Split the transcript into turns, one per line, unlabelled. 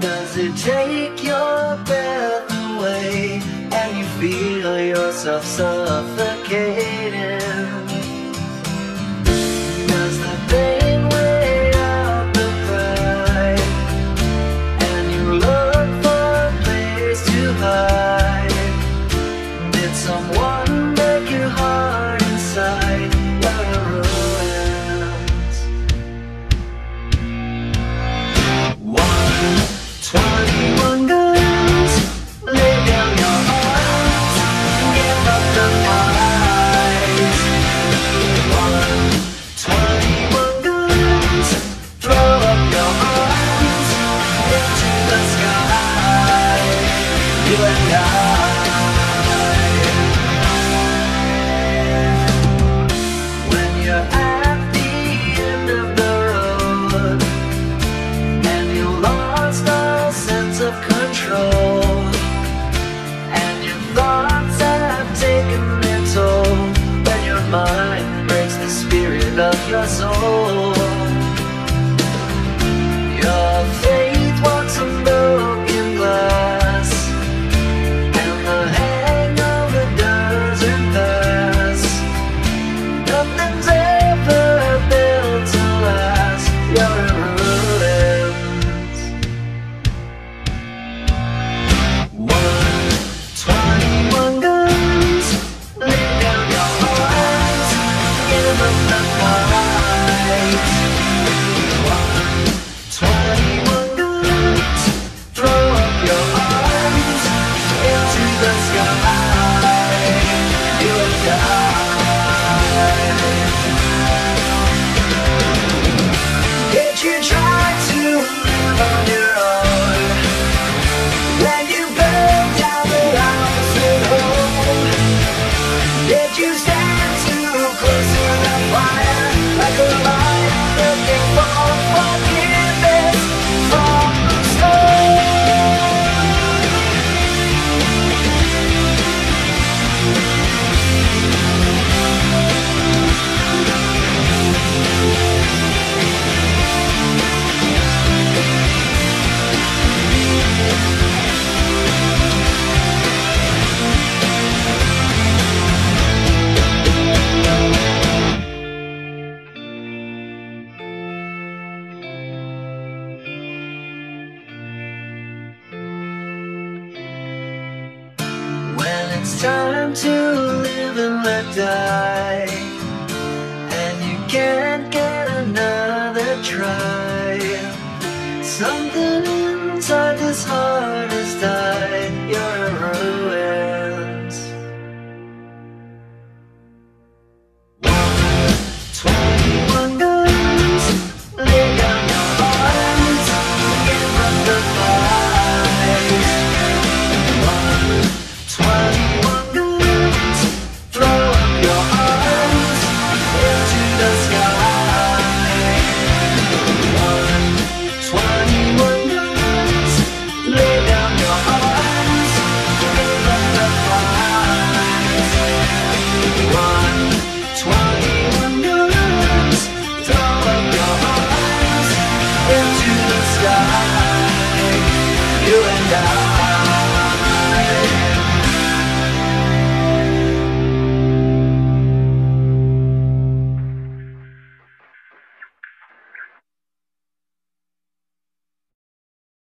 Does it take your breath away and you feel yourself suffocate? us all. It's time to live and let die. And you can't get another try. Something inside this heart. you and I.